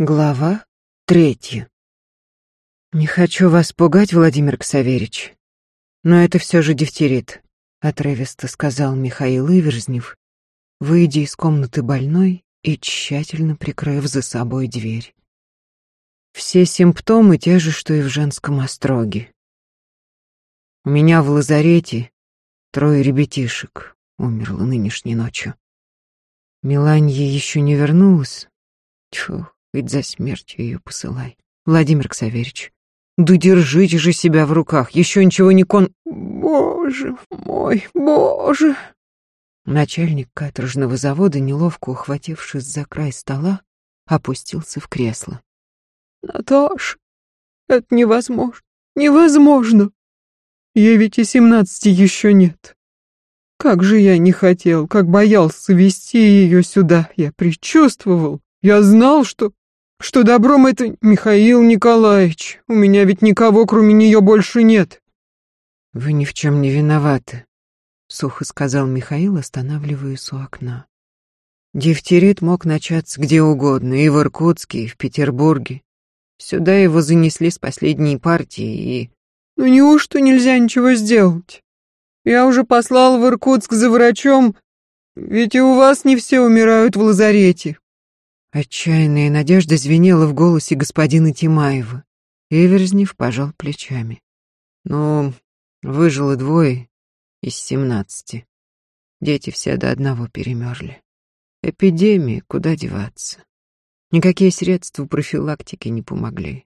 Глава третья. «Не хочу вас пугать, Владимир Ксаверич, но это все же дифтерит», — отрывисто сказал Михаил Иверзнев, выйдя из комнаты больной и тщательно прикрыв за собой дверь. Все симптомы те же, что и в женском остроге. У меня в лазарете трое ребятишек умерло нынешней ночью. Миланья еще не вернулась. Тьфу, Хоть за смертью ее посылай. Владимир Ксаверич, да держите же себя в руках, еще ничего не кон... Боже мой, боже! Начальник каторжного завода, неловко ухватившись за край стола, опустился в кресло. Наташа, это невозможно, невозможно. Ей ведь и семнадцати еще нет. Как же я не хотел, как боялся вести ее сюда. Я предчувствовал, я знал, что что добром это Михаил Николаевич. У меня ведь никого, кроме нее, больше нет. Вы ни в чем не виноваты, сухо сказал Михаил, останавливаясь у окна. Дифтерит мог начаться где угодно, и в Иркутске, и в Петербурге. Сюда его занесли с последней партии и... Ну неужто нельзя ничего сделать? Я уже послал в Иркутск за врачом, ведь и у вас не все умирают в лазарете. Отчаянная надежда звенела в голосе господина Тимаева. Эверзнев пожал плечами. Но выжило двое из семнадцати. Дети все до одного перемерли. Эпидемия, куда деваться? Никакие средства профилактики не помогли.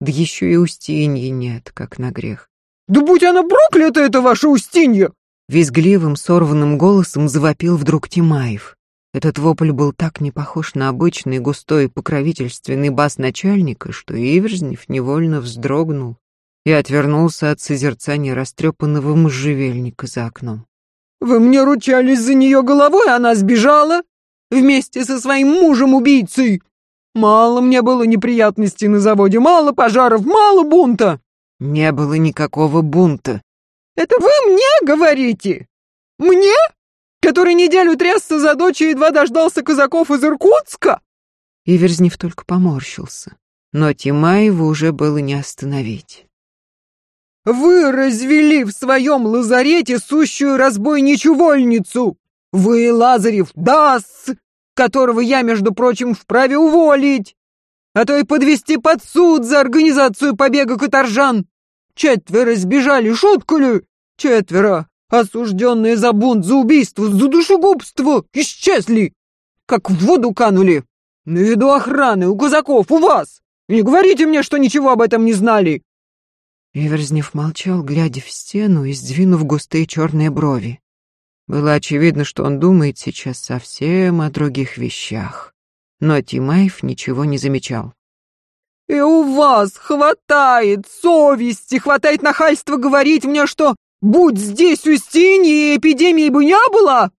Да еще и Устиньи нет, как на грех. «Да будь она проклята, это ваша Устинья!» Визгливым, сорванным голосом завопил вдруг Тимаев. Этот вопль был так не похож на обычный густой покровительственный бас начальника, что Иверзнев невольно вздрогнул и отвернулся от созерцания растрепанного можжевельника за окном. «Вы мне ручались за нее головой, она сбежала вместе со своим мужем-убийцей! Мало мне было неприятностей на заводе, мало пожаров, мало бунта!» «Не было никакого бунта!» «Это вы мне говорите? Мне?» Который неделю трясся за дочь и едва дождался казаков из Иркутска?» Иверзнев только поморщился, но Тимаева уже было не остановить. «Вы развели в своем лазарете сущую разбойничью вольницу! Вы, Лазарев, дас, которого я, между прочим, вправе уволить, а то и подвести под суд за организацию побега каторжан! Четверо сбежали, шутка ли? Четверо осужденные за бунт, за убийство, за душегубство, исчезли, как в воду канули. На виду охраны, у казаков, у вас. Не говорите мне, что ничего об этом не знали. Иверзнев молчал, глядя в стену и сдвинув густые черные брови. Было очевидно, что он думает сейчас совсем о других вещах. Но Тимаев ничего не замечал. «И у вас хватает совести, хватает нахальства говорить мне, что Будь здесь Устинья, эпидемии бы не было!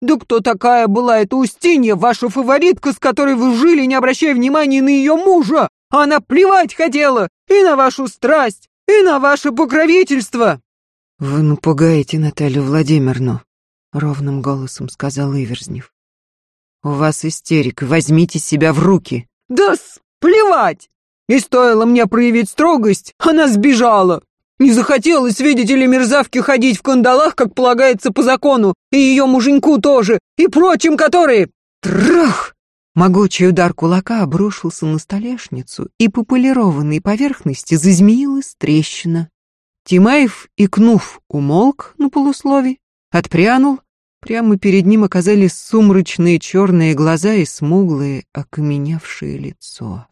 Да кто такая была эта Устинья, ваша фаворитка, с которой вы жили, не обращая внимания на ее мужа? Она плевать хотела и на вашу страсть, и на ваше покровительство!» «Вы напугаете Наталью Владимировну», — ровным голосом сказал Иверзнев. «У вас истерика, возьмите себя в руки». «Да плевать! И стоило мне проявить строгость, она сбежала. Не захотелось, видите ли, мерзавке ходить в кандалах, как полагается по закону, и ее муженьку тоже, и прочим, которые... Трах! Могучий удар кулака обрушился на столешницу, и по полированной поверхности зазмеилась трещина. Тимаев, икнув, умолк на полуслове, отпрянул. Прямо перед ним оказались сумрачные черные глаза и смуглое, окаменевшее лицо.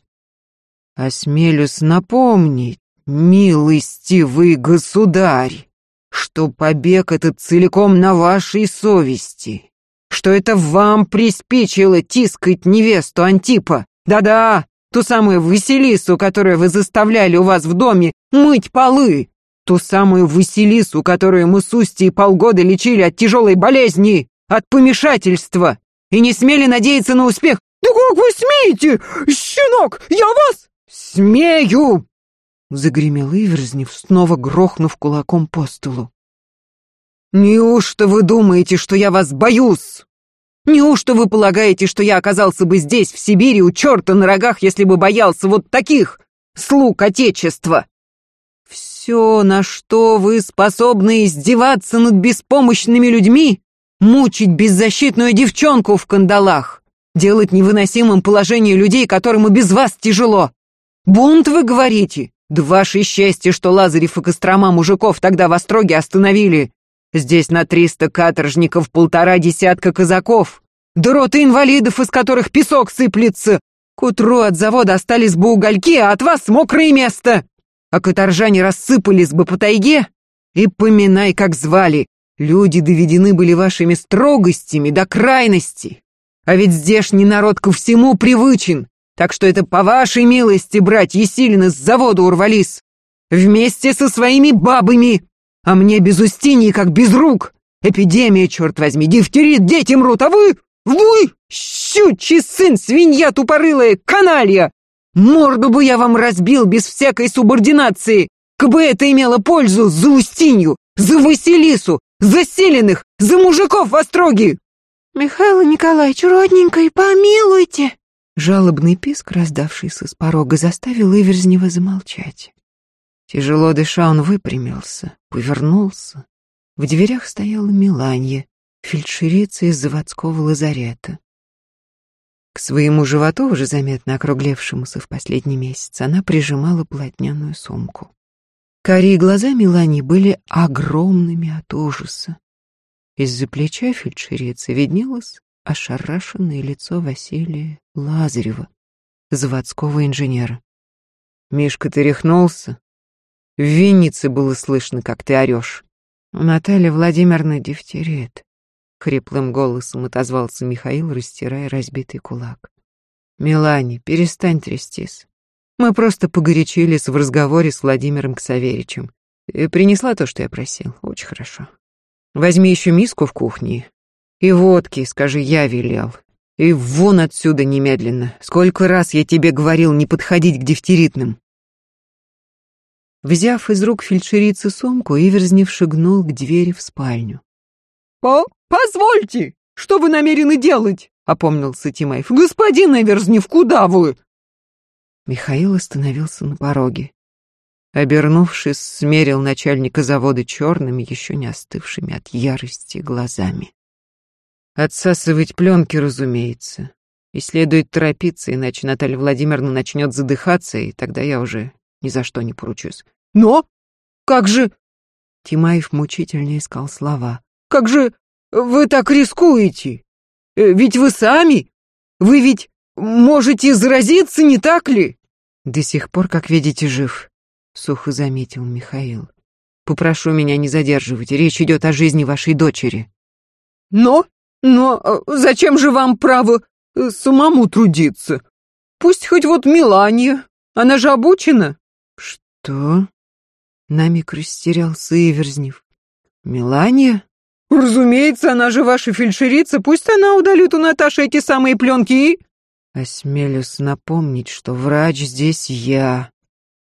«Осмелюсь напомнить, «Милостивый государь, что побег этот целиком на вашей совести, что это вам приспичило тискать невесту Антипа, да-да, ту самую Василису, которую вы заставляли у вас в доме мыть полы, ту самую Василису, которую мы с Устьей полгода лечили от тяжелой болезни, от помешательства, и не смели надеяться на успех. Да как вы смеете, щенок, я вас... Смею, Загремел Иверзнев, снова грохнув кулаком по столу. «Неужто вы думаете, что я вас боюсь? Неужто вы полагаете, что я оказался бы здесь, в Сибири, у черта на рогах, если бы боялся вот таких слуг Отечества? Все, на что вы способны издеваться над беспомощными людьми, мучить беззащитную девчонку в кандалах, делать невыносимым положение людей, которым и без вас тяжело. Бунт, вы говорите? Да ваше счастье, что Лазарев и Кострома мужиков тогда в Остроге остановили. Здесь на триста каторжников полтора десятка казаков. Да роты инвалидов, из которых песок сыплется. К утру от завода остались бы угольки, а от вас мокрое место. А каторжане рассыпались бы по тайге. И поминай, как звали. Люди доведены были вашими строгостями до крайности. А ведь здешний народ ко всему привычен. Так что это по вашей милости, братья Силины, с завода урвались. Вместе со своими бабами. А мне без устиньи, как без рук. Эпидемия, черт возьми, дифтерит, дети мрут, а вы... Вы, щучий сын, свинья тупорылая, каналья! Морду бы я вам разбил без всякой субординации, кабы это имело пользу за Устинью, за Василису, за Селиных, за мужиков в Остроге!» «Михаил Николаевич, родненький, помилуйте!» Жалобный писк, раздавшийся с порога, заставил Иверзнева замолчать. Тяжело дыша, он выпрямился, повернулся. В дверях стояла Миланья, фельдшерица из заводского лазарета. К своему животу, уже заметно округлившемуся в последний месяц, она прижимала плотняную сумку. Карие глаза Милани были огромными от ужаса. Из-за плеча фельдшерицы виднелось ошарашенное лицо Василия Лазарева, заводского инженера. «Мишка, ты рехнулся? В Виннице было слышно, как ты орешь. Наталья Владимировна дифтерит», — хриплым голосом отозвался Михаил, растирая разбитый кулак. «Мелани, перестань трястись. Мы просто погорячились в разговоре с Владимиром Ксаверичем. И принесла то, что я просил. Очень хорошо. Возьми еще миску в кухне и водки, скажи, я велел. И вон отсюда немедленно. Сколько раз я тебе говорил не подходить к дифтеритным. Взяв из рук фельдшерицы сумку, Иверзнев шагнул к двери в спальню. «По «Позвольте! Что вы намерены делать?» — опомнился Тимаев. «Господин Иверзнев, куда вы?» Михаил остановился на пороге. Обернувшись, смерил начальника завода черными, еще не остывшими от ярости глазами. Отсасывать пленки, разумеется. И следует торопиться, иначе Наталья Владимировна начнет задыхаться, и тогда я уже ни за что не поручусь. Но как же... Тимаев мучительно искал слова. Как же вы так рискуете? Э, ведь вы сами... Вы ведь можете заразиться, не так ли? До сих пор, как видите, жив, сухо заметил Михаил. Попрошу меня не задерживать, речь идет о жизни вашей дочери. Но но э, зачем же вам право э, самому трудиться? Пусть хоть вот Миланья, она же обучена. Что? На миг растерялся Иверзнев. Миланья? Разумеется, она же ваша фельдшерица, пусть она удалит у Наташи эти самые пленки и... Осмелюсь напомнить, что врач здесь я.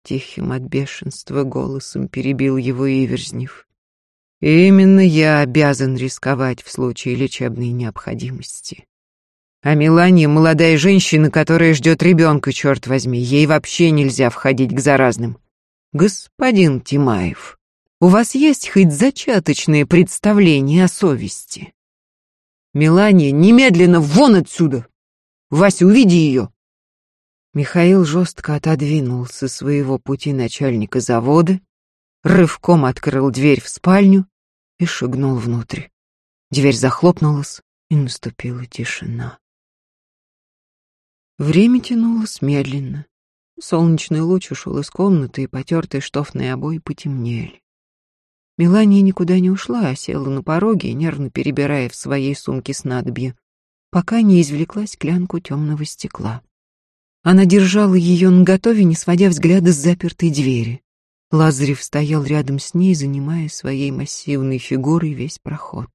Тихим от бешенства голосом перебил его Иверзнев. Именно я обязан рисковать в случае лечебной необходимости. А Милане молодая женщина, которая ждет ребенка, черт возьми, ей вообще нельзя входить к заразным. Господин Тимаев, у вас есть хоть зачаточное представление о совести? Милане, немедленно вон отсюда! Вася, увиди ее!» Михаил жестко отодвинулся своего пути начальника завода рывком открыл дверь в спальню и шагнул внутрь. Дверь захлопнулась, и наступила тишина. Время тянулось медленно. Солнечный луч ушел из комнаты, и потертые штофные обои потемнели. Мелания никуда не ушла, а села на пороге, нервно перебирая в своей сумке снадобье, пока не извлекла склянку темного стекла. Она держала ее наготове, не сводя взгляда с запертой двери. Лазарев стоял рядом с ней, занимая своей массивной фигурой весь проход.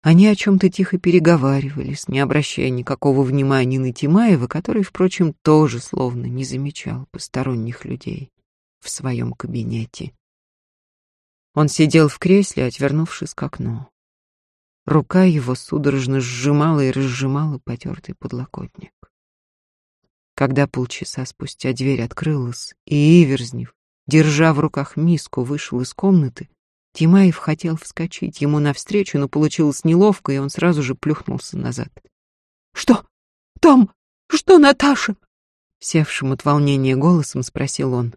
Они о чем-то тихо переговаривались, не обращая никакого внимания на Тимаева, который, впрочем, тоже словно не замечал посторонних людей в своем кабинете. Он сидел в кресле, отвернувшись к окну. Рука его судорожно сжимала и разжимала потертый подлокотник. Когда полчаса спустя дверь открылась, и Иверзнев, держа в руках миску, вышел из комнаты, Тимаев хотел вскочить ему навстречу, но получилось неловко, и он сразу же плюхнулся назад. «Что? Там? Что, Наташа?» Севшим от волнения голосом спросил он.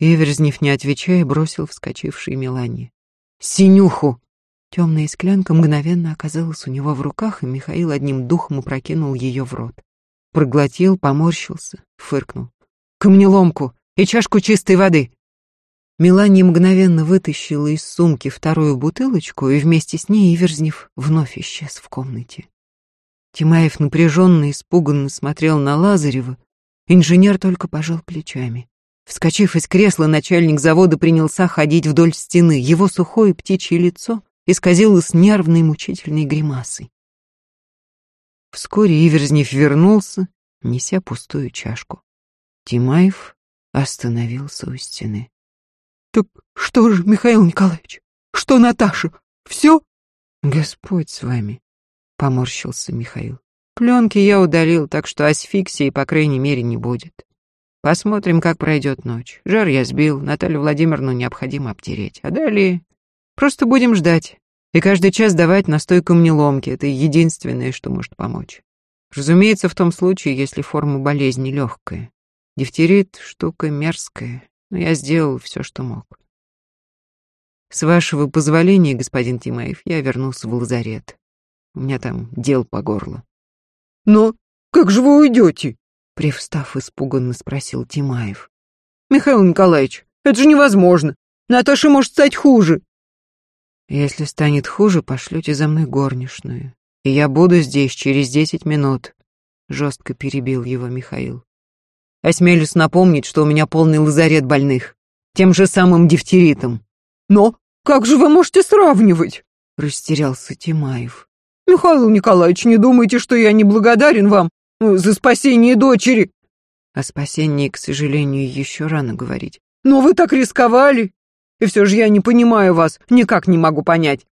Иверзнев, не отвечая, бросил вскочивший Мелании. «Синюху!» Темная склянка мгновенно оказалась у него в руках, и Михаил одним духом опрокинул ее в рот. Проглотил, поморщился, фыркнул. «Камнеломку и чашку чистой воды!» Мелания мгновенно вытащила из сумки вторую бутылочку, и вместе с ней Иверзнев вновь исчез в комнате. Тимаев напряженно, испуганно смотрел на Лазарева. Инженер только пожал плечами. Вскочив из кресла, начальник завода принялся ходить вдоль стены. Его сухое птичье лицо исказилось нервной мучительной гримасой. Вскоре Иверзнев вернулся, неся пустую чашку. Тимаев остановился у стены. «Так что же, Михаил Николаевич? Что Наташа? Все?» «Господь с вами», — поморщился Михаил. «Пленки я удалил, так что асфиксии, по крайней мере, не будет. Посмотрим, как пройдет ночь. Жар я сбил, Наталью Владимировну необходимо обтереть. А далее просто будем ждать. И каждый час давать настойку мнеломки — это единственное, что может помочь. Разумеется, в том случае, если форма болезни легкая. Дифтерит — штука мерзкая, но я сделал все, что мог. С вашего позволения, господин Тимаев, я вернулся в лазарет. У меня там дел по горло. Но как же вы уйдете? Привстав, испуганно спросил Тимаев. Михаил Николаевич, это же невозможно. Наташа может стать хуже. Если станет хуже, пошлете за мной горничную. И я буду здесь через десять минут. Жестко перебил его Михаил. Осмелюсь напомнить, что у меня полный лазарет больных. Тем же самым дифтеритом. Но как же вы можете сравнивать? Растерялся Тимаев. Михаил Николаевич, не думайте, что я не благодарен вам э, за спасение дочери. О спасении, к сожалению, еще рано говорить. Но вы так рисковали. И все же я не понимаю вас, никак не могу понять.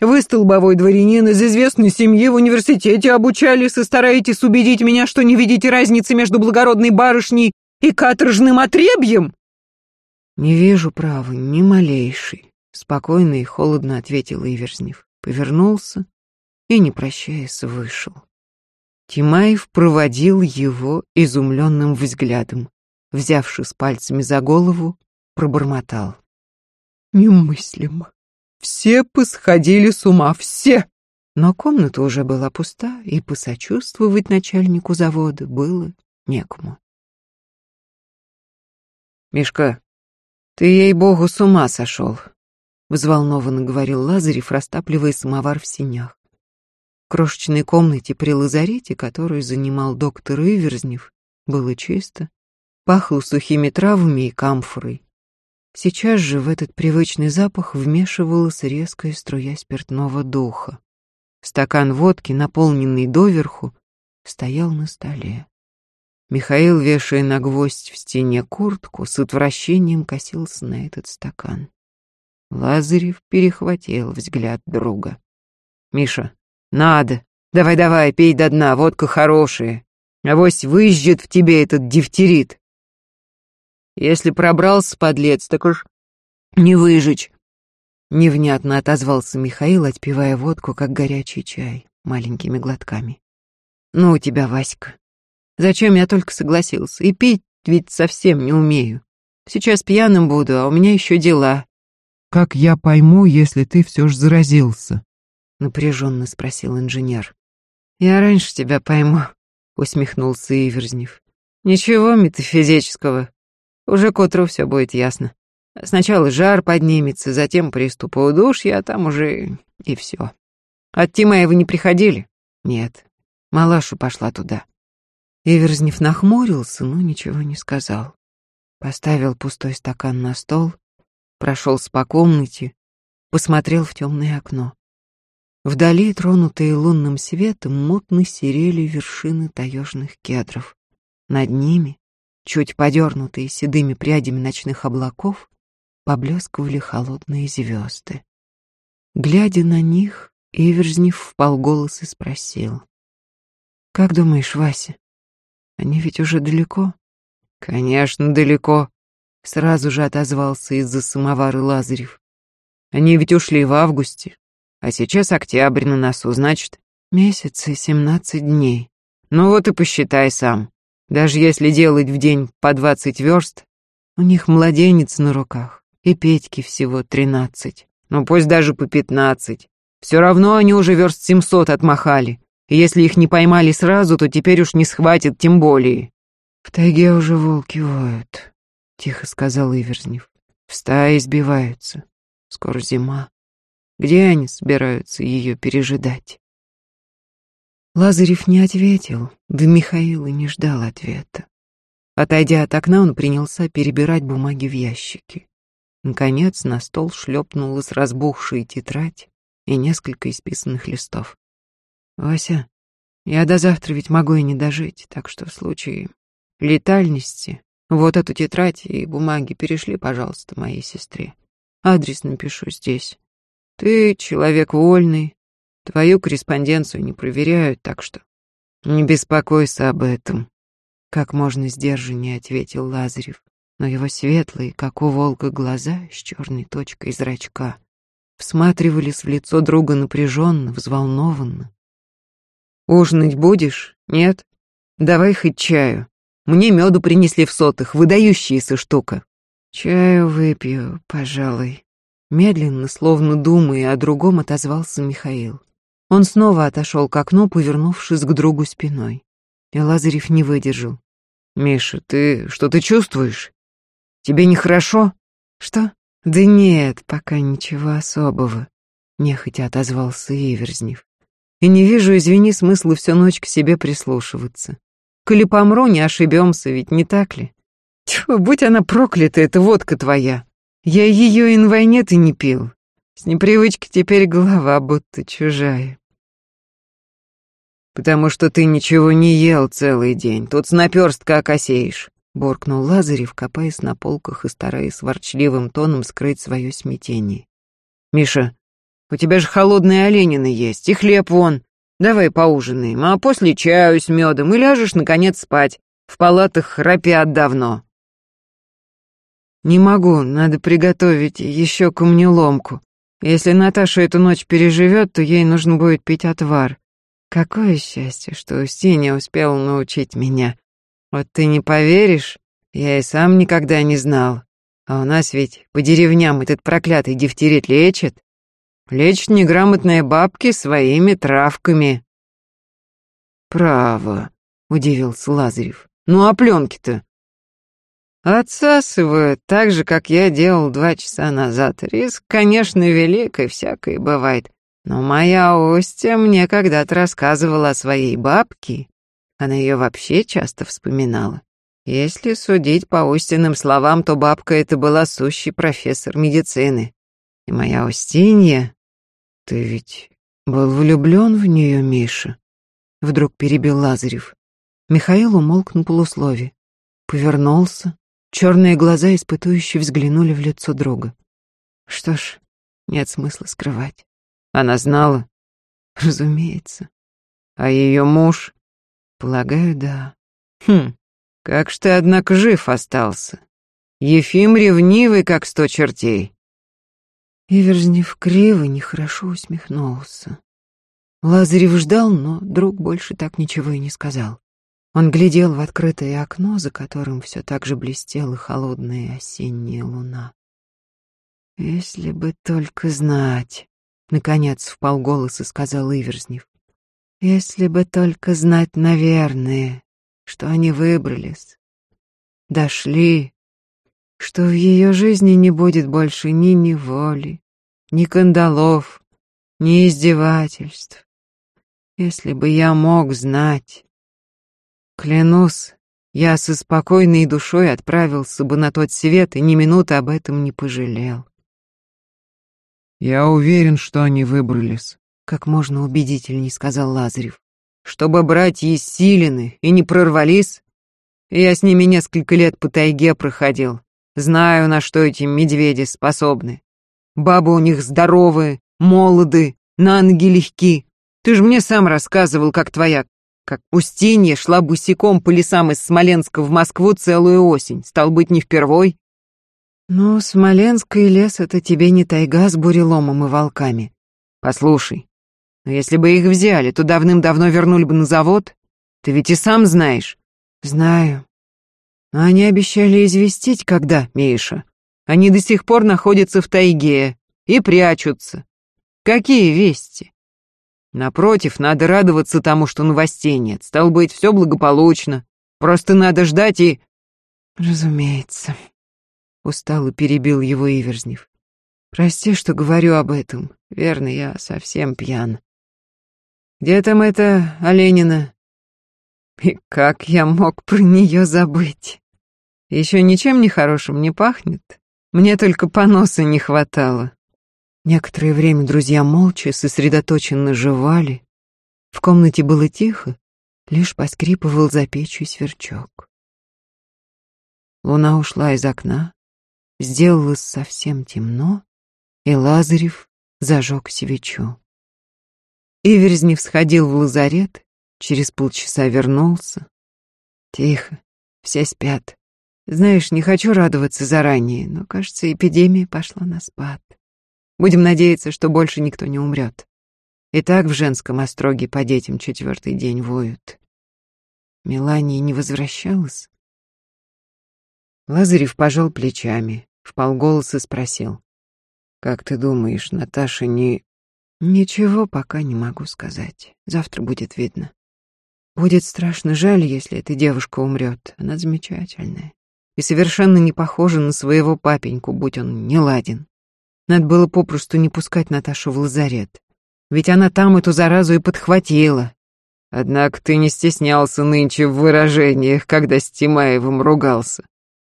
Вы столбовой дворянин из известной семьи, в университете обучались и стараетесь убедить меня, что не видите разницы между благородной барышней и каторжным отребьем?» «Не вижу права, ни малейшей», — спокойно и холодно ответил Иверзнев. Повернулся и, не прощаясь, вышел. Тимаев проводил его изумленным взглядом. Взявшись пальцами за голову, пробормотал. Немыслимо. Все посходили с ума, все. Но комната уже была пуста, и посочувствовать начальнику завода было некому. «Мишка, ты, ей-богу, с ума сошел», — взволнованно говорил Лазарев, растапливая самовар в синях. В крошечной комнате при лазарете, которую занимал доктор Иверзнев, было чисто, пахло сухими травами и камфорой. Сейчас же в этот привычный запах вмешивалась резкая струя спиртного духа. Стакан водки, наполненный доверху, стоял на столе. Михаил, вешая на гвоздь в стене куртку, с отвращением косился на этот стакан. Лазарев перехватил взгляд друга. «Миша, надо! Давай-давай, пей до дна, водка хорошая. Авось выжжет в тебе этот дифтерит!» Если пробрался, подлец, так уж не выжечь. Невнятно отозвался Михаил, отпивая водку, как горячий чай, маленькими глотками. Ну, у тебя, Васька. Зачем я только согласился? И пить ведь совсем не умею. Сейчас пьяным буду, а у меня еще дела. Как я пойму, если ты все ж заразился? Напряженно спросил инженер. Я раньше тебя пойму, усмехнулся Иверзнев. Ничего метафизического. Уже к утру все будет ясно. Сначала жар поднимется, затем приступ удушья, а там уже и все. От Тимаева не приходили? Нет. Малаша пошла туда. Иверзнев нахмурился, но ничего не сказал. Поставил пустой стакан на стол, прошелся по комнате, посмотрел в темное окно. Вдали, тронутые лунным светом, мутно серели вершины таежных кедров. Над ними чуть подернутые седыми прядями ночных облаков, поблескивали холодные звезды. Глядя на них, Иверзнев вполголоса спросил. «Как думаешь, Вася, они ведь уже далеко?» «Конечно, далеко», — сразу же отозвался из-за самовара Лазарев. «Они ведь ушли в августе, а сейчас октябрь на носу, значит, месяц и семнадцать дней. Ну вот и посчитай сам. Даже если делать в день по двадцать верст, у них младенец на руках, и Петьки всего тринадцать. Ну пусть даже по пятнадцать. Все равно они уже верст семьсот отмахали. И если их не поймали сразу, то теперь уж не схватят, тем более. В тайге уже волки воют, тихо сказал Иверзнев. В стае избиваются. Скоро зима. Где они собираются ее пережидать? Лазарев не ответил, да Михаил и не ждал ответа. Отойдя от окна, он принялся перебирать бумаги в ящике. Наконец на стол шлепнулась разбухшая тетрадь и несколько исписанных листов. «Вася, я до завтра ведь могу и не дожить, так что в случае летальности вот эту тетрадь и бумаги перешли, пожалуйста, моей сестре. Адрес напишу здесь. Ты человек вольный, твою корреспонденцию не проверяют, так что не беспокойся об этом». Как можно сдержаннее ответил Лазарев но его светлые, как у волка, глаза с черной точкой зрачка всматривались в лицо друга напряженно, взволнованно. «Ужинать будешь? Нет? Давай хоть чаю. Мне меду принесли в сотых, выдающаяся штука». «Чаю выпью, пожалуй». Медленно, словно думая о другом, отозвался Михаил. Он снова отошел к окну, повернувшись к другу спиной. И Лазарев не выдержал. «Миша, ты что-то чувствуешь?» Тебе нехорошо? Что? Да нет, пока ничего особого, нехотя отозвался Иверзнев. И не вижу, извини, смысла всю ночь к себе прислушиваться. Коли помру, не ошибемся, ведь не так ли? Тьфу, будь она проклята, эта водка твоя. Я ее и на войне ты не пил. С непривычки теперь голова будто чужая. Потому что ты ничего не ел целый день, тут с наперстка окосеешь буркнул Лазарев, копаясь на полках и стараясь ворчливым тоном скрыть свое смятение. «Миша, у тебя же холодные оленины есть, и хлеб вон. Давай поужинаем, а после чаю с медом и ляжешь, наконец, спать. В палатах храпят давно». «Не могу, надо приготовить еще камнеломку. Если Наташа эту ночь переживет, то ей нужно будет пить отвар. Какое счастье, что Устинья успела научить меня. Вот ты не поверишь, я и сам никогда не знал. А у нас ведь по деревням этот проклятый дифтерит лечит. Лечит неграмотные бабки своими травками. Право, удивился Лазарев. Ну а пленки-то? Отсасывают, так же, как я делал два часа назад. Риск, конечно, велик, и всякое бывает. Но моя Остя мне когда-то рассказывала о своей бабке, она ее вообще часто вспоминала. Если судить по Устиным словам, то бабка это была сущий профессор медицины. И моя Устинья... Ты ведь был влюблен в нее, Миша? Вдруг перебил Лазарев. Михаил умолк на полуслове. Повернулся. Черные глаза испытующе взглянули в лицо друга. Что ж, нет смысла скрывать. Она знала? Разумеется. А ее муж? Полагаю, да. Хм, как ж ты, однако, жив остался. Ефим ревнивый, как сто чертей. Иверзнев криво, нехорошо усмехнулся. Лазарев ждал, но друг больше так ничего и не сказал. Он глядел в открытое окно, за которым все так же блестела холодная осенняя луна. «Если бы только знать», — наконец вполголоса сказал Иверзнев. Если бы только знать, наверное, что они выбрались, дошли, что в ее жизни не будет больше ни неволи, ни кандалов, ни издевательств. Если бы я мог знать, клянусь, я со спокойной душой отправился бы на тот свет и ни минуты об этом не пожалел. Я уверен, что они выбрались, как можно убедительней сказал Лазарев. Чтобы братья Силины и не прорвались, я с ними несколько лет по тайге проходил. Знаю, на что эти медведи способны. Бабы у них здоровые, молоды, на ноги легки. Ты же мне сам рассказывал, как твоя, как Устинья шла босиком по лесам из Смоленска в Москву целую осень. Стал быть, не впервой. Ну, Смоленск лес — это тебе не тайга с буреломом и волками. Послушай, но если бы их взяли, то давным-давно вернули бы на завод. Ты ведь и сам знаешь. Знаю. Но они обещали известить, когда, Миша. Они до сих пор находятся в тайге и прячутся. Какие вести? Напротив, надо радоваться тому, что новостей нет. Стало быть, все благополучно. Просто надо ждать и... Разумеется. Устало перебил его Иверзнев. Прости, что говорю об этом. Верно, я совсем пьян. Где там эта Оленина? И как я мог про нее забыть? Еще ничем не хорошим не пахнет. Мне только поноса не хватало. Некоторое время друзья молча, сосредоточенно жевали. В комнате было тихо, лишь поскрипывал за печью сверчок. Луна ушла из окна, сделалось совсем темно, и Лазарев зажег свечу. Иверзнев сходил в лазарет, через полчаса вернулся. Тихо, все спят. Знаешь, не хочу радоваться заранее, но, кажется, эпидемия пошла на спад. Будем надеяться, что больше никто не умрет. И так в женском остроге по детям четвертый день воют. Мелания не возвращалась? Лазарев пожал плечами, вполголоса спросил. «Как ты думаешь, Наташа не...» «Ничего пока не могу сказать. Завтра будет видно. Будет страшно жаль, если эта девушка умрет. Она замечательная и совершенно не похожа на своего папеньку, будь он не ладен. Надо было попросту не пускать Наташу в лазарет. Ведь она там эту заразу и подхватила. Однако ты не стеснялся нынче в выражениях, когда с Тимаевым ругался.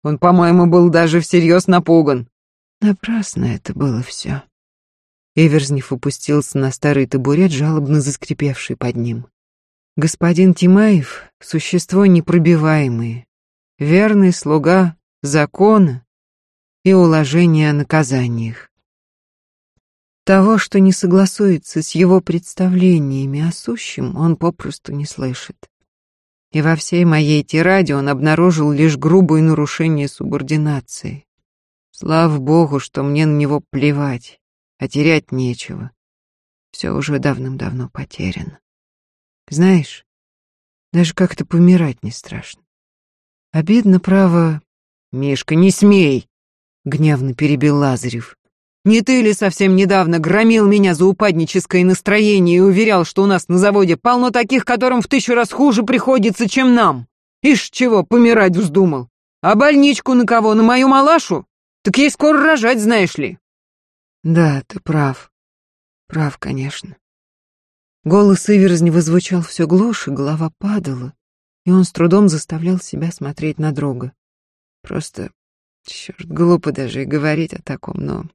Он, по-моему, был даже всерьез напуган. Напрасно это было все. Эверзнев упустился на старый табурет, жалобно заскрипевший под ним. Господин Тимаев — существо непробиваемое, верный слуга закона и уложения о наказаниях. Того, что не согласуется с его представлениями о сущем, он попросту не слышит. И во всей моей тираде он обнаружил лишь грубое нарушение субординации. Слава богу, что мне на него плевать, а терять нечего. Все уже давным-давно потеряно. Знаешь, даже как-то помирать не страшно. Обидно, право... Мишка, не смей! Гневно перебил Лазарев. Не ты ли совсем недавно громил меня за упадническое настроение и уверял, что у нас на заводе полно таких, которым в тысячу раз хуже приходится, чем нам? Ишь, чего, помирать вздумал? А больничку на кого, на мою малашу? Так ей скоро рожать, знаешь ли. Да, ты прав. Прав, конечно. Голос Иверзнева звучал все глуше, голова падала и он с трудом заставлял себя смотреть на друга. Просто, черт, глупо даже и говорить о таком, но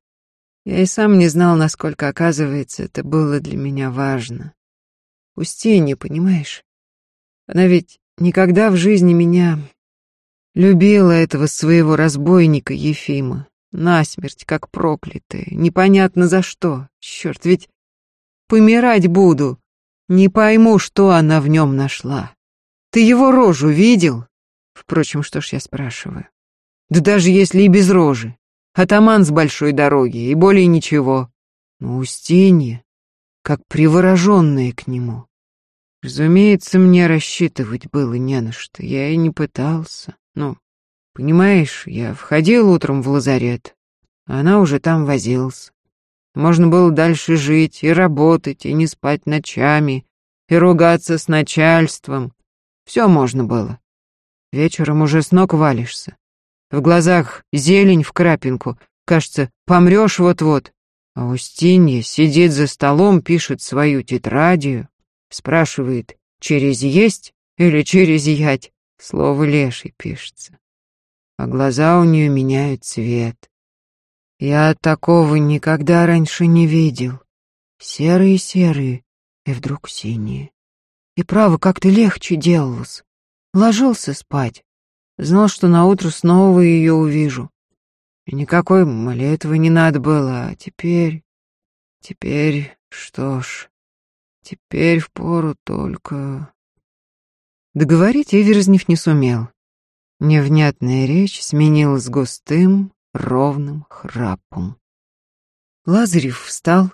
я и сам не знал, насколько, оказывается, это было для меня важно. Устинья, понимаешь? Она ведь никогда в жизни меня любила этого своего разбойника Ефима. Насмерть, как проклятая, непонятно за что. Черт, ведь помирать буду. Не пойму, что она в нем нашла. Ты его рожу видел? Впрочем, что ж я спрашиваю? Да даже если и без рожи. Атаман с большой дороги, и более ничего. Но Устинья, как привороженная к нему. Разумеется, мне рассчитывать было не на что. Я и не пытался. Ну, понимаешь, я входил утром в лазарет, а она уже там возилась. Можно было дальше жить и работать, и не спать ночами, и ругаться с начальством, все можно было. Вечером уже с ног валишься. В глазах зелень в крапинку. Кажется, помрешь вот-вот. А Устинья сидит за столом, пишет свою тетрадию. Спрашивает, через есть или через ять. Слово леший пишется. А глаза у нее меняют цвет. Я такого никогда раньше не видел. Серые-серые и вдруг синие. И право, как-то легче делалось. Ложился спать. Знал, что наутро снова ее увижу. И никакой молитвы не надо было, а теперь... Теперь Что ж, теперь впору только... Договорить Эверзнев не сумел. Невнятная речь сменилась густым, ровным храпом. Лазарев встал,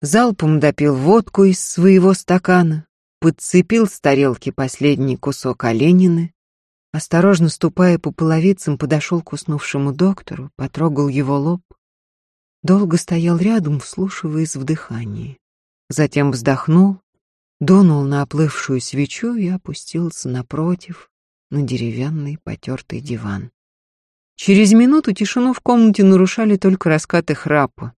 залпом допил водку из своего стакана, подцепил с тарелки последний кусок оленины, осторожно ступая по половицам, подошел к уснувшему доктору, потрогал его лоб, долго стоял рядом, вслушиваясь в дыхание. Затем вздохнул, дунул на оплывшую свечу и опустился напротив, на деревянный потертый диван. Через минуту тишину в комнате нарушали только раскаты храпа.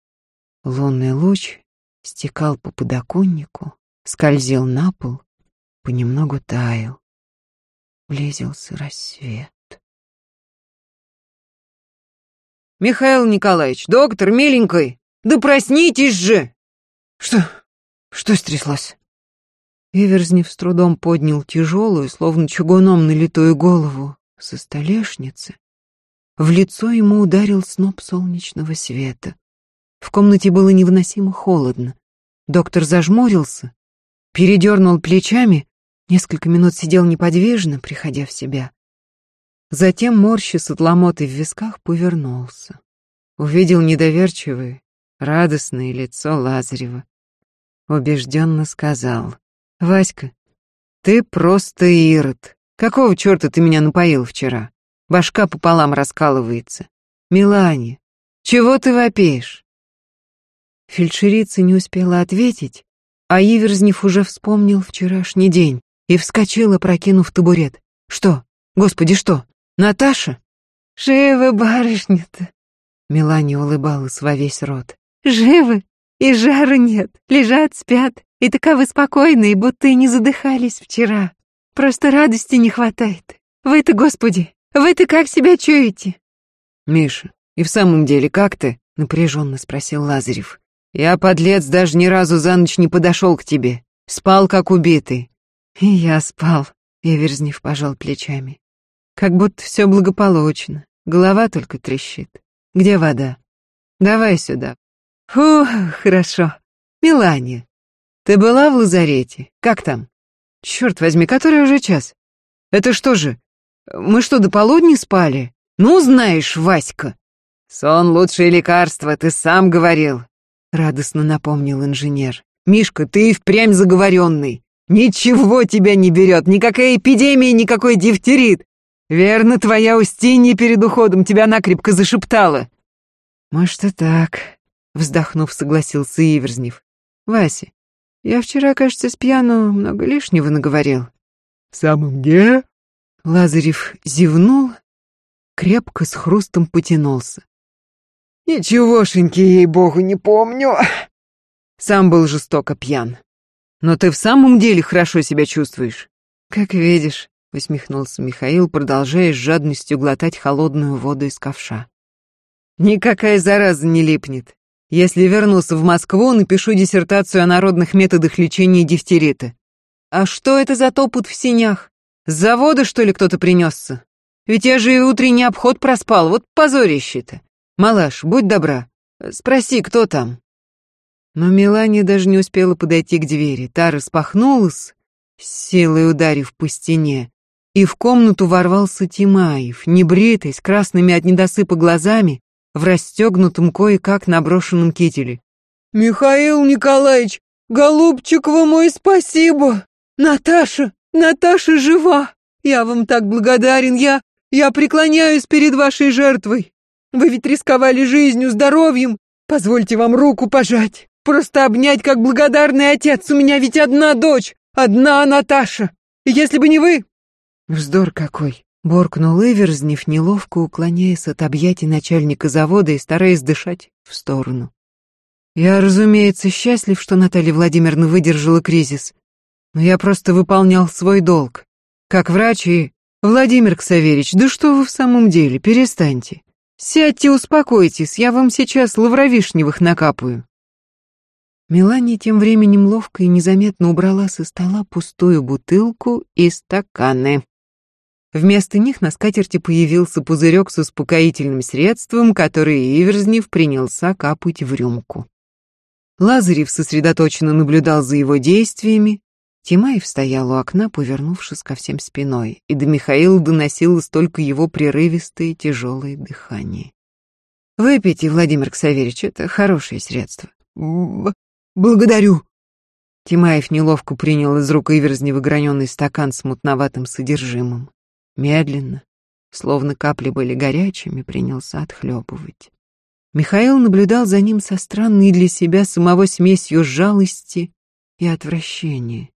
Лунный луч стекал по подоконнику, скользил на пол, понемногу таял. Близился рассвет. «Михаил Николаевич, доктор, миленький, да проснитесь же!» «Что? Что стряслось?» Иверзнев с трудом поднял тяжелую, словно чугуном налитую голову со столешницы. В лицо ему ударил сноп солнечного света. В комнате было невыносимо холодно. Доктор зажмурился, передернул плечами, несколько минут сидел неподвижно, приходя в себя. Затем, морщис от ломоты в висках, повернулся. Увидел недоверчивое, радостное лицо Лазарева. Убежденно сказал, «Васька, ты просто ирод. Какого черта ты меня напоил вчера? Башка пополам раскалывается. Милане, чего ты вопеешь?» Фельдшерица не успела ответить, а Иверзнев уже вспомнил вчерашний день и вскочила, прокинув табурет. «Что? Господи, что? Наташа?» «Живы, барышня-то!» Мелания улыбалась во весь рот. «Живы, и жару нет, лежат, спят, и таковы спокойные, будто и не задыхались вчера. Просто радости не хватает. Вы-то, Господи, вы-то как себя чуете?» «Миша, и в самом деле как ты?» — напряженно спросил Лазарев. Я, подлец, даже ни разу за ночь не подошел к тебе. Спал, как убитый. И я спал, Эверзнев пожал плечами. Как будто все благополучно. Голова только трещит. Где вода? Давай сюда. Фу, хорошо. Мелания, ты была в лазарете? Как там? Черт возьми, который уже час? Это что же? Мы что, до полудня спали? Ну, знаешь, Васька. Сон — лучшее лекарство, ты сам говорил. Радостно напомнил инженер. «Мишка, ты и впрямь заговоренный. Ничего тебя не берет, никакая эпидемия, никакой дифтерит. Верно, твоя Устинья перед уходом тебя накрепко зашептала». «Может, и так», — вздохнув, согласился Иверзнев. «Вася, я вчера, кажется, с пьяну много лишнего наговорил». «В самом деле?» Лазарев зевнул, крепко с хрустом потянулся. Ничегошеньки, ей-богу, не помню. Сам был жестоко пьян. Но ты в самом деле хорошо себя чувствуешь? Как видишь, усмехнулся Михаил, продолжая с жадностью глотать холодную воду из ковша. Никакая зараза не липнет. Если вернусь в Москву, напишу диссертацию о народных методах лечения дифтерита. А что это за топот в синях? С завода, что ли, кто-то принесся? Ведь я же и утренний обход проспал, вот позорище-то. «Малаш, будь добра, спроси, кто там?» Но Мелания даже не успела подойти к двери. Та распахнулась, с силой ударив по стене, и в комнату ворвался Тимаев, небритый, с красными от недосыпа глазами, в расстегнутом кое-как наброшенном кителе. «Михаил Николаевич, голубчик вы мой, спасибо! Наташа, Наташа жива! Я вам так благодарен, я... я преклоняюсь перед вашей жертвой!» Вы ведь рисковали жизнью, здоровьем. Позвольте вам руку пожать. Просто обнять, как благодарный отец. У меня ведь одна дочь, одна Наташа. Если бы не вы...» «Вздор какой!» — буркнул Иверзнев, неловко уклоняясь от объятий начальника завода и стараясь дышать в сторону. «Я, разумеется, счастлив, что Наталья Владимировна выдержала кризис. Но я просто выполнял свой долг. Как врач и... Владимир Ксаверич, да что вы в самом деле, перестаньте. Сядьте, успокойтесь, я вам сейчас лавровишневых накапаю. Мелания тем временем ловко и незаметно убрала со стола пустую бутылку и стаканы. Вместо них на скатерти появился пузырек с успокоительным средством, который Иверзнев принялся капать в рюмку. Лазарев сосредоточенно наблюдал за его действиями. Тимаев стоял у окна, повернувшись ко всем спиной, и до Михаила доносилось только его прерывистое тяжелое дыхание. «Выпейте, Владимир Ксаверич, это хорошее средство». «Благодарю». Тимаев неловко принял из рук Иверзнева граненый стакан с мутноватым содержимым. Медленно, словно капли были горячими, принялся отхлебывать. Михаил наблюдал за ним со странной для себя самого смесью жалости и отвращения.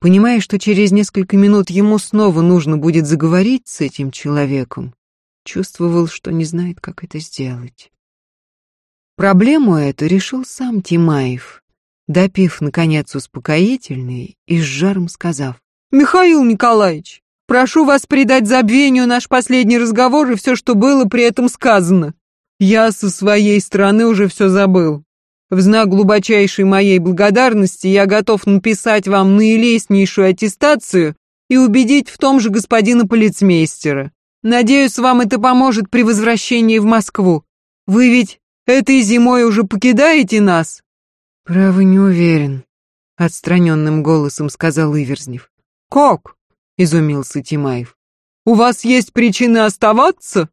Понимая, что через несколько минут ему снова нужно будет заговорить с этим человеком, чувствовал, что не знает, как это сделать. Проблему эту решил сам Тимаев, допив, наконец, успокоительный и с жаром сказав. «Михаил Николаевич, прошу вас придать забвению наш последний разговор и все, что было при этом сказано. Я со своей стороны уже все забыл. В знак глубочайшей моей благодарности я готов написать вам наилестнейшую аттестацию и убедить в том же господина полицмейстера. Надеюсь, вам это поможет при возвращении в Москву. Вы ведь этой зимой уже покидаете нас?» «Право не уверен», — отстраненным голосом сказал Иверзнев. «Как?» — изумился Тимаев. «У вас есть причины оставаться?»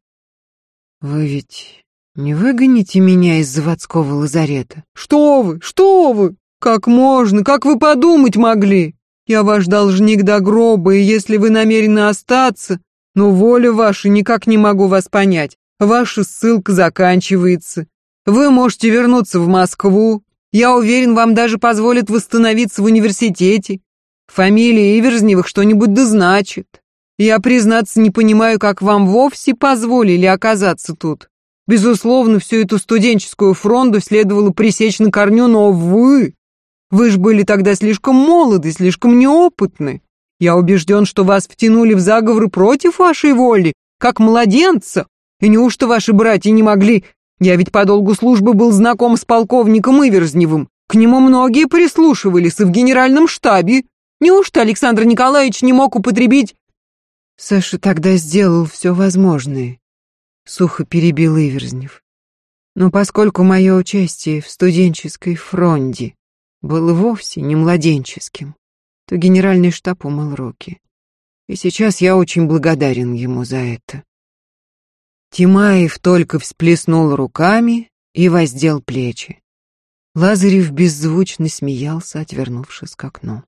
«Вы ведь не выгоните меня из заводского лазарета. Что вы, что вы? Как можно, как вы подумать могли? Я ваш должник до гроба, и если вы намерены остаться, но воля ваша никак не могу вас понять. Ваша ссылка заканчивается. Вы можете вернуться в Москву. Я уверен, вам даже позволят восстановиться в университете. Фамилия Иверзневых что-нибудь да значит. Я, признаться, не понимаю, как вам вовсе позволили оказаться тут. Безусловно, всю эту студенческую фронту следовало пресечь на корню, но вы... Вы ж были тогда слишком молоды, слишком неопытны. Я убежден, что вас втянули в заговоры против вашей воли, как младенца. И неужто ваши братья не могли... Я ведь по долгу службы был знаком с полковником Иверзневым. К нему многие прислушивались и в генеральном штабе. Неужто Александр Николаевич не мог употребить... Саша тогда сделал все возможное сухо перебил Иверзнев. Но поскольку мое участие в студенческой фронде было вовсе не младенческим, то генеральный штаб умыл руки. И сейчас я очень благодарен ему за это. Тимаев только всплеснул руками и воздел плечи. Лазарев беззвучно смеялся, отвернувшись к окну.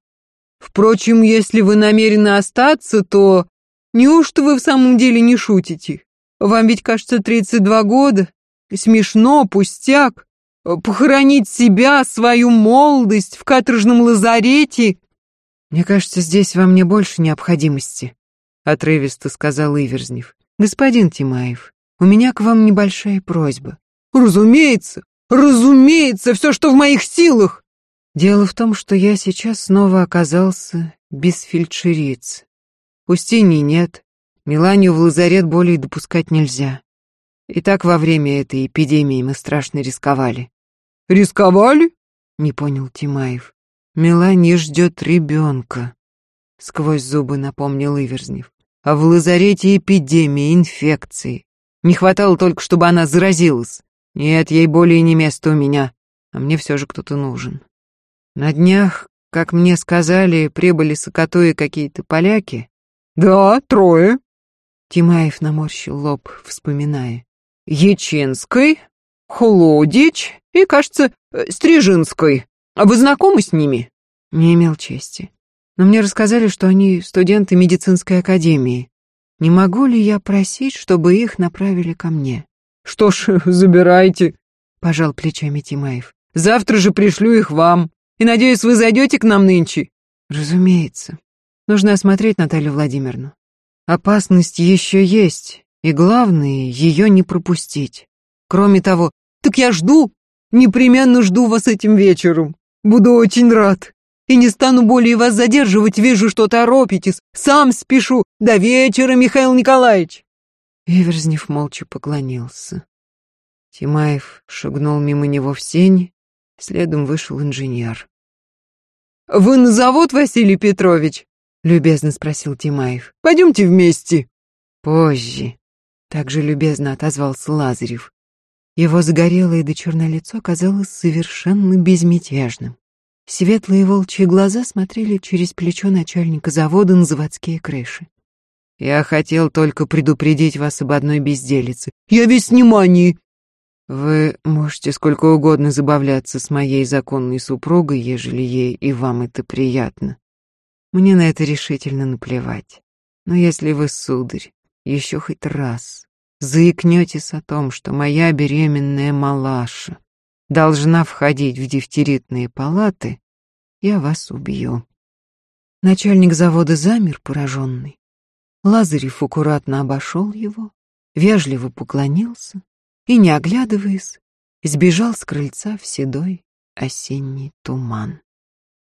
«Впрочем, если вы намерены остаться, то неужто вы в самом деле не шутите? Вам ведь, кажется, 32 года. Смешно, пустяк. Похоронить себя, свою молодость в каторжном лазарете. Мне кажется, здесь во мне больше необходимости, отрывисто сказал Иверзнев. Господин Тимаев, у меня к вам небольшая просьба. Разумеется, разумеется, все, что в моих силах. Дело в том, что я сейчас снова оказался без фельдшериц. Устиньи нет, Миланию в лазарет более допускать нельзя. И так во время этой эпидемии мы страшно рисковали. Рисковали? Не понял Тимаев. Мелания ждет ребенка. Сквозь зубы напомнил Иверзнев. А в лазарете эпидемия, инфекции. Не хватало только, чтобы она заразилась. Нет, ей более не место у меня. А мне все же кто-то нужен. На днях, как мне сказали, прибыли с какие-то поляки. Да, трое. Тимаев наморщил лоб, вспоминая. Ячинской, Хлодич и, кажется, э, Стрижинской. А вы знакомы с ними? Не имел чести. Но мне рассказали, что они студенты медицинской академии. Не могу ли я просить, чтобы их направили ко мне? Что ж, забирайте, пожал плечами Тимаев. Завтра же пришлю их вам. И надеюсь, вы зайдете к нам нынче. Разумеется. Нужно осмотреть Наталью Владимировну. Опасность еще есть, и главное, ее не пропустить. Кроме того, так я жду, непременно жду вас этим вечером. Буду очень рад. И не стану более вас задерживать, вижу, что торопитесь. Сам спешу. До вечера, Михаил Николаевич. Иверзнев молча поклонился. Тимаев шагнул мимо него в сень, следом вышел инженер. «Вы на завод, Василий Петрович?» любезно спросил Тимаев. Пойдемте вместе. Позже. Так же любезно отозвался Лазарев. Его загорелое до черное лицо казалось совершенно безмятежным. Светлые волчьи глаза смотрели через плечо начальника завода на заводские крыши. «Я хотел только предупредить вас об одной безделице. Я весь внимание!» Вы можете сколько угодно забавляться с моей законной супругой, ежели ей и вам это приятно. Мне на это решительно наплевать. Но если вы, сударь, еще хоть раз заикнетесь о том, что моя беременная малаша должна входить в дифтеритные палаты, я вас убью. Начальник завода замер, пораженный. Лазарев аккуратно обошел его, вежливо поклонился и, не оглядываясь, сбежал с крыльца в седой осенний туман.